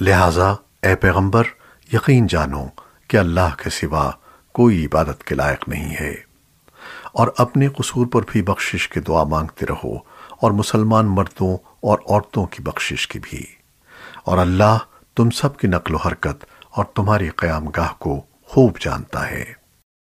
لہذا اے پیغمبر، یقین جانو کہ اللہ کے سوا کوئی عبادت کے لائق نہیں ہے۔ اور اپنے قصور پر بھی بخشش کی دعا مانگتے رہو، اور مسلمان مردوں اور عورتوں کی بخشش کی بھی۔ اور اللہ تم سب کی نقل و حرکت اور تمہاری قیام گاہ کو خوب جانتا ہے۔